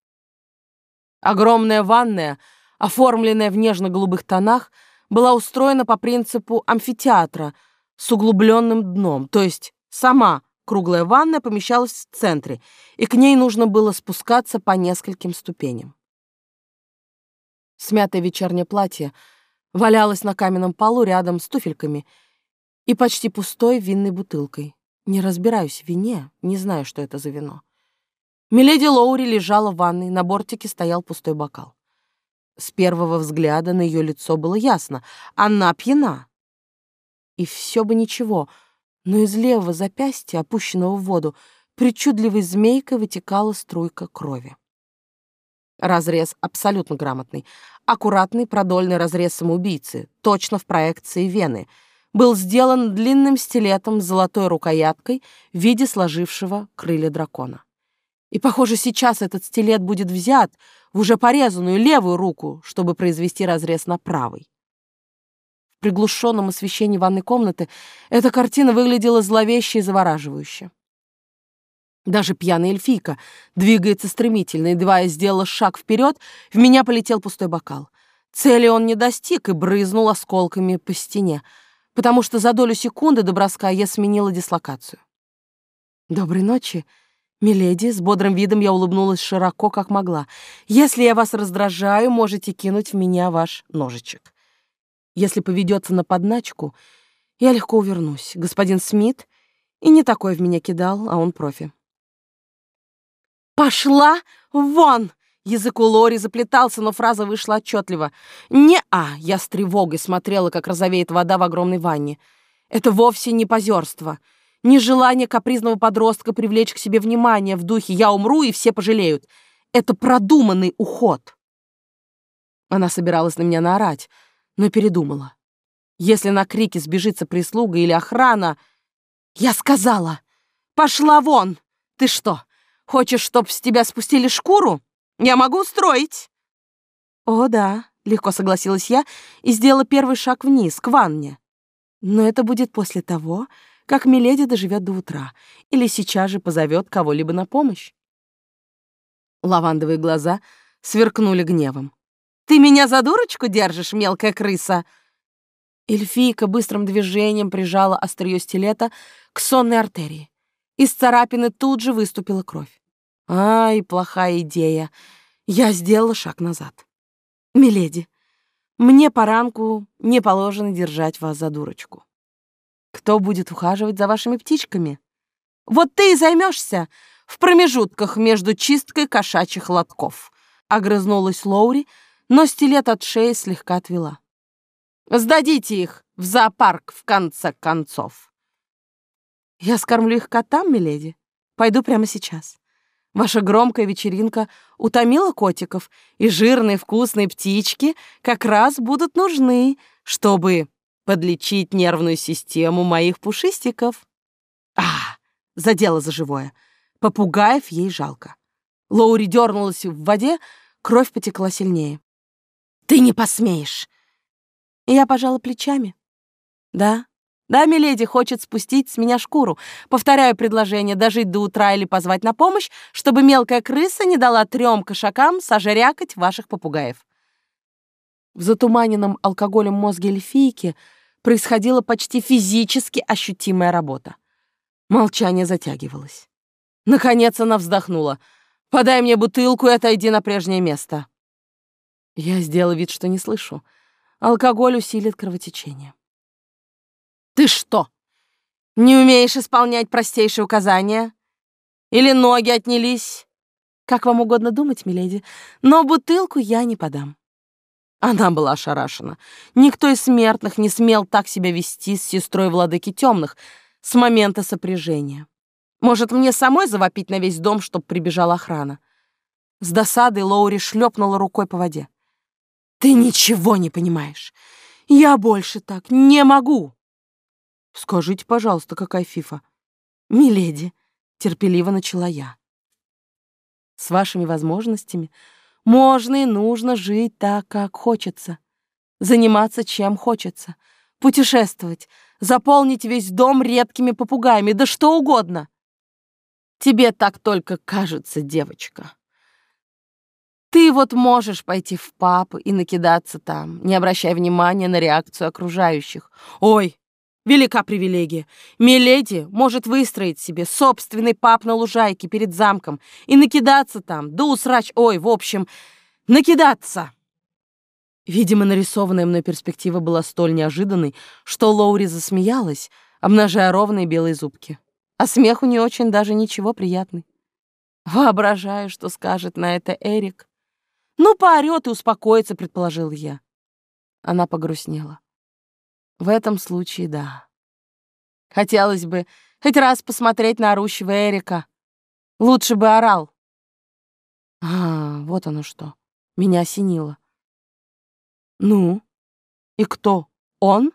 Огромная ванная, оформленная в нежно-голубых тонах, была устроена по принципу амфитеатра с углубленным дном, то есть сама круглая ванная помещалась в центре, и к ней нужно было спускаться по нескольким ступеням. Смятое вечернее платье валялось на каменном полу рядом с туфельками и почти пустой винной бутылкой. Не разбираюсь в вине, не знаю, что это за вино. Миледи Лоури лежала в ванной, на бортике стоял пустой бокал. С первого взгляда на ее лицо было ясно — она пьяна. И все бы ничего, но из левого запястья, опущенного в воду, причудливой змейкой вытекала струйка крови. Разрез абсолютно грамотный. Аккуратный продольный разрез самоубийцы, точно в проекции вены. Был сделан длинным стилетом с золотой рукояткой в виде сложившего крылья дракона. И, похоже, сейчас этот стилет будет взят в уже порезанную левую руку, чтобы произвести разрез на правой. В приглушенном освещении ванной комнаты эта картина выглядела зловеще и завораживающе. Даже пьяная эльфийка двигается стремительно, едва я сделала шаг вперед, в меня полетел пустой бокал. Цели он не достиг и брызнул осколками по стене, потому что за долю секунды до броска я сменила дислокацию. «Доброй ночи, миледи», — с бодрым видом я улыбнулась широко, как могла. «Если я вас раздражаю, можете кинуть в меня ваш ножичек. Если поведется на подначку, я легко увернусь. Господин Смит и не такой в меня кидал, а он профи». «Пошла вон!» Язык у Лори заплетался, но фраза вышла отчетливо. «Не-а!» Я с тревогой смотрела, как розовеет вода в огромной ванне. Это вовсе не позерство, не желание капризного подростка привлечь к себе внимание в духе «я умру, и все пожалеют». Это продуманный уход. Она собиралась на меня наорать, но передумала. Если на крики сбежится прислуга или охрана... Я сказала, «Пошла вон! Ты что, Хочешь, чтоб с тебя спустили шкуру? Я могу устроить!» «О, да», — легко согласилась я и сделала первый шаг вниз, к ванне. «Но это будет после того, как Миледи доживет до утра или сейчас же позовет кого-либо на помощь». Лавандовые глаза сверкнули гневом. «Ты меня за дурочку держишь, мелкая крыса?» Эльфийка быстрым движением прижала острие стилета к сонной артерии. Из царапины тут же выступила кровь. Ай, плохая идея. Я сделала шаг назад. Миледи, мне по ранку не положено держать вас за дурочку. Кто будет ухаживать за вашими птичками? Вот ты и займешься в промежутках между чисткой кошачьих лотков. Огрызнулась Лоури, но стилет от шеи слегка отвела. Сдадите их в зоопарк в конце концов. Я скормлю их котам, миледи. Пойду прямо сейчас. Ваша громкая вечеринка утомила котиков, и жирные вкусные птички как раз будут нужны, чтобы подлечить нервную систему моих пушистиков. А, задела за живое. Попугаев ей жалко. Лоури дернулась в воде, кровь потекла сильнее. «Ты не посмеешь!» Я пожала плечами. «Да, да, миледи хочет спустить с меня шкуру. Повторяю предложение дожить до утра или позвать на помощь, чтобы мелкая крыса не дала трем кошакам сожрякать ваших попугаев. В затуманенном алкоголем мозге эльфийки происходила почти физически ощутимая работа. Молчание затягивалось. Наконец она вздохнула. «Подай мне бутылку и отойди на прежнее место». Я сделала вид, что не слышу. Алкоголь усилит кровотечение. «Ты что, не умеешь исполнять простейшие указания? Или ноги отнялись? Как вам угодно думать, миледи, но бутылку я не подам». Она была ошарашена. Никто из смертных не смел так себя вести с сестрой владыки темных с момента сопряжения. Может, мне самой завопить на весь дом, чтоб прибежала охрана? С досадой Лоури шлепнула рукой по воде. «Ты ничего не понимаешь. Я больше так не могу!» «Скажите, пожалуйста, какая фифа?» «Миледи», — терпеливо начала я. «С вашими возможностями можно и нужно жить так, как хочется, заниматься чем хочется, путешествовать, заполнить весь дом редкими попугаями, да что угодно. Тебе так только кажется, девочка. Ты вот можешь пойти в паб и накидаться там, не обращая внимания на реакцию окружающих. Ой, велика привилегия. Миледи может выстроить себе собственный паб на лужайке перед замком и накидаться там, да усрач, ой, в общем, накидаться. Видимо, нарисованная мной перспектива была столь неожиданной, что Лоури засмеялась, обнажая ровные белые зубки а смех у нее очень даже ничего приятный. Воображаю, что скажет на это Эрик. Ну, поорёт и успокоится, предположил я. Она погрустнела. В этом случае да. Хотелось бы хоть раз посмотреть на орущего Эрика. Лучше бы орал. А, вот оно что. Меня осенило. Ну, и кто? Он?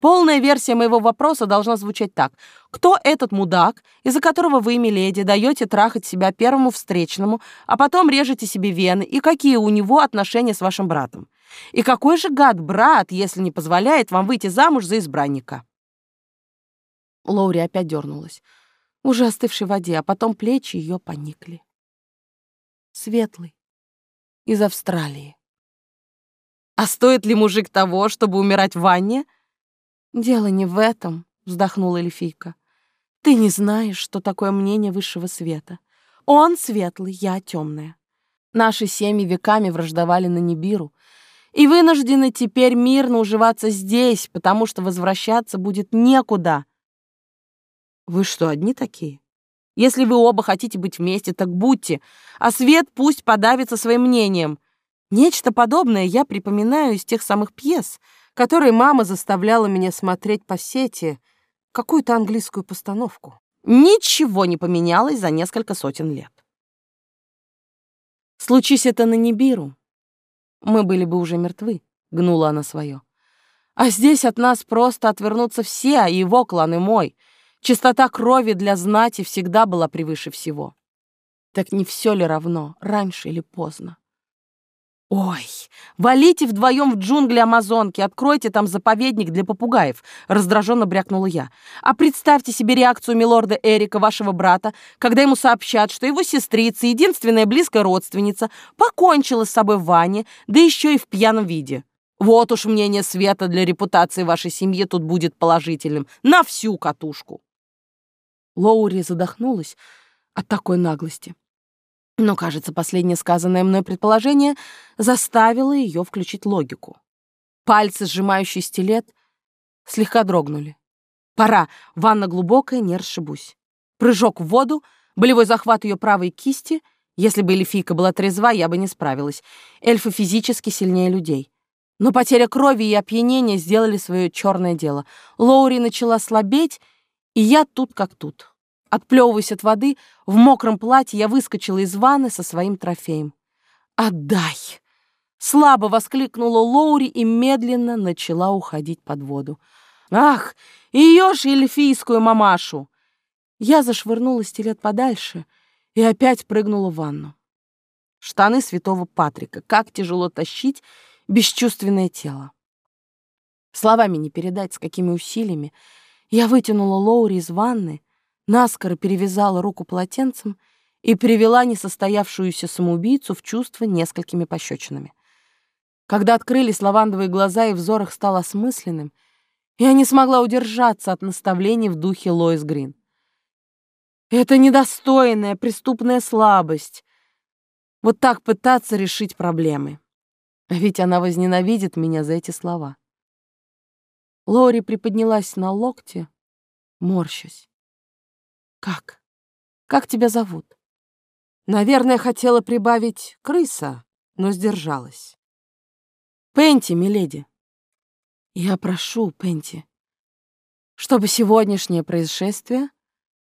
Полная версия моего вопроса должна звучать так. Кто этот мудак, из-за которого вы, миледи, даете трахать себя первому встречному, а потом режете себе вены, и какие у него отношения с вашим братом? И какой же гад брат, если не позволяет вам выйти замуж за избранника?» Лоури опять дернулась, уже остывшей в воде, а потом плечи ее поникли. Светлый, из Австралии. А стоит ли мужик того, чтобы умирать в ванне? «Дело не в этом», — вздохнула эльфийка. «Ты не знаешь, что такое мнение высшего света. Он светлый, я темная. Наши семьи веками враждовали на Нибиру и вынуждены теперь мирно уживаться здесь, потому что возвращаться будет некуда». «Вы что, одни такие?» Если вы оба хотите быть вместе, так будьте, а Свет пусть подавится своим мнением. Нечто подобное я припоминаю из тех самых пьес, который мама заставляла меня смотреть по сети какую-то английскую постановку. Ничего не поменялось за несколько сотен лет. Случись это на Нибиру, мы были бы уже мертвы, гнула она свое. А здесь от нас просто отвернутся все, а его клан и мой. Чистота крови для знати всегда была превыше всего. Так не все ли равно, раньше или поздно? «Ой, валите вдвоем в джунгли Амазонки, откройте там заповедник для попугаев», — раздраженно брякнула я. «А представьте себе реакцию милорда Эрика, вашего брата, когда ему сообщат, что его сестрица, единственная близкая родственница, покончила с собой в ванне, да еще и в пьяном виде. Вот уж мнение Света для репутации вашей семьи тут будет положительным. На всю катушку». Лоури задохнулась от такой наглости. Но, кажется, последнее сказанное мной предположение заставило ее включить логику. Пальцы, сжимающие стилет, слегка дрогнули. Пора, ванна глубокая, не расшибусь. Прыжок в воду, болевой захват ее правой кисти. Если бы эльфийка была трезва, я бы не справилась. Эльфы физически сильнее людей. Но потеря крови и опьянение сделали свое черное дело. Лоури начала слабеть, и я тут как тут. Отплевываясь от воды, в мокром платье я выскочила из ванны со своим трофеем. «Отдай!» Слабо воскликнула Лоури и медленно начала уходить под воду. «Ах, ее ж эльфийскую мамашу!» Я зашвырнула стилет подальше и опять прыгнула в ванну. Штаны святого Патрика. Как тяжело тащить бесчувственное тело. Словами не передать, с какими усилиями я вытянула Лоури из ванны, наскоро перевязала руку полотенцем и привела несостоявшуюся самоубийцу в чувство несколькими пощечинами. Когда открылись лавандовые глаза и взор их стал осмысленным, я не смогла удержаться от наставлений в духе Лоис Грин. Это недостойная преступная слабость. Вот так пытаться решить проблемы. А ведь она возненавидит меня за эти слова. Лори приподнялась на локте, морщась. «Как? Как тебя зовут?» Наверное, хотела прибавить «крыса», но сдержалась. «Пенти, миледи». «Я прошу, Пенти, чтобы сегодняшнее происшествие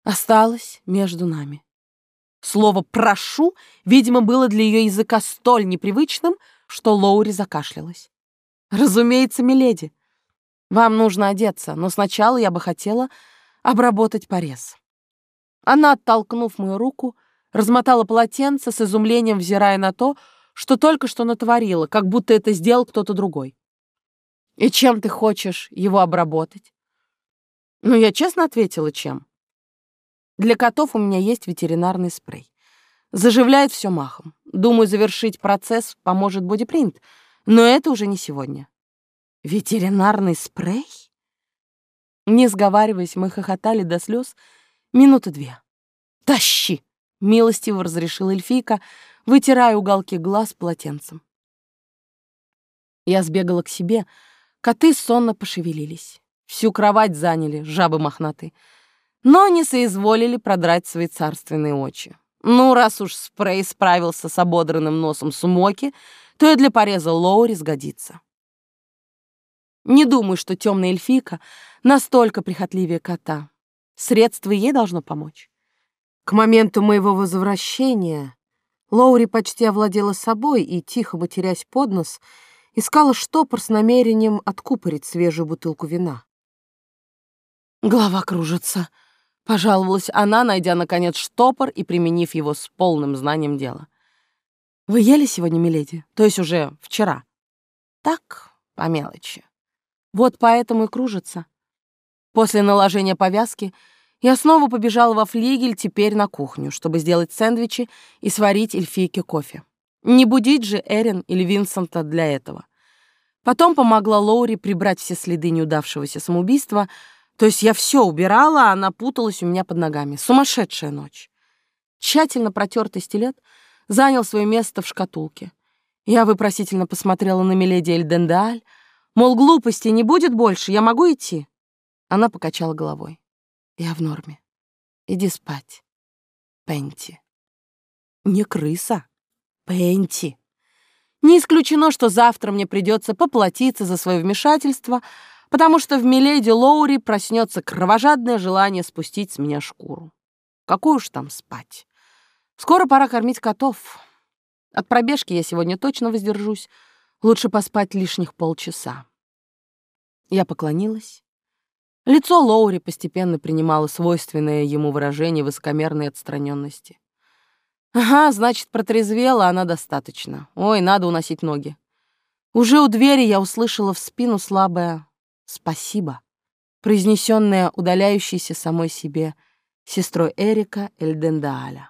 осталось между нами». Слово «прошу», видимо, было для ее языка столь непривычным, что Лоури закашлялась. «Разумеется, миледи. Вам нужно одеться, но сначала я бы хотела обработать порез». Она, оттолкнув мою руку, размотала полотенце с изумлением, взирая на то, что только что натворила, как будто это сделал кто-то другой. «И чем ты хочешь его обработать?» Ну, я честно ответила, чем. Для котов у меня есть ветеринарный спрей. Заживляет все махом. Думаю, завершить процесс поможет бодипринт, но это уже не сегодня. Ветеринарный спрей? Не сговариваясь, мы хохотали до слез минуты две. «Тащи!» — милостиво разрешил эльфийка, вытирая уголки глаз полотенцем. Я сбегала к себе, коты сонно пошевелились. Всю кровать заняли, жабы мохнатые, но не соизволили продрать свои царственные очи. Ну, раз уж спрей справился с ободранным носом Сумоки, то и для пореза Лоури сгодится. Не думаю, что темная эльфийка настолько прихотливее кота. Средство ей должно помочь. К моменту моего возвращения Лоури почти овладела собой и, тихо матерясь под нос, искала штопор с намерением откупорить свежую бутылку вина. Голова кружится, Пожаловалась она, найдя, наконец, штопор и применив его с полным знанием дела. «Вы ели сегодня, миледи? То есть уже вчера?» «Так, по мелочи. Вот поэтому и кружится». После наложения повязки я снова побежала во флигель, теперь на кухню, чтобы сделать сэндвичи и сварить эльфийке кофе. Не будить же Эрин или Винсента для этого. Потом помогла Лоури прибрать все следы неудавшегося самоубийства — то есть я все убирала, а она путалась у меня под ногами. Сумасшедшая ночь. Тщательно протертый стилет занял свое место в шкатулке. Я вопросительно посмотрела на Миледи Эльдендааль, мол, глупости не будет больше, я могу идти? Она покачала головой. Я в норме. Иди спать. Пенти. Не крыса. Пенти. Не исключено, что завтра мне придется поплатиться за свое вмешательство, потому что в Миледи Лоури проснется кровожадное желание спустить с меня шкуру. Какую уж там спать. Скоро пора кормить котов. От пробежки я сегодня точно воздержусь. Лучше поспать лишних полчаса. Я поклонилась. Лицо Лоури постепенно принимало свойственное ему выражение высокомерной отстраненности. Ага, значит, протрезвела она достаточно. Ой, надо уносить ноги. Уже у двери я услышала в спину слабое «Спасибо», произнесенное удаляющейся самой себе сестрой Эрика Эльдендааля.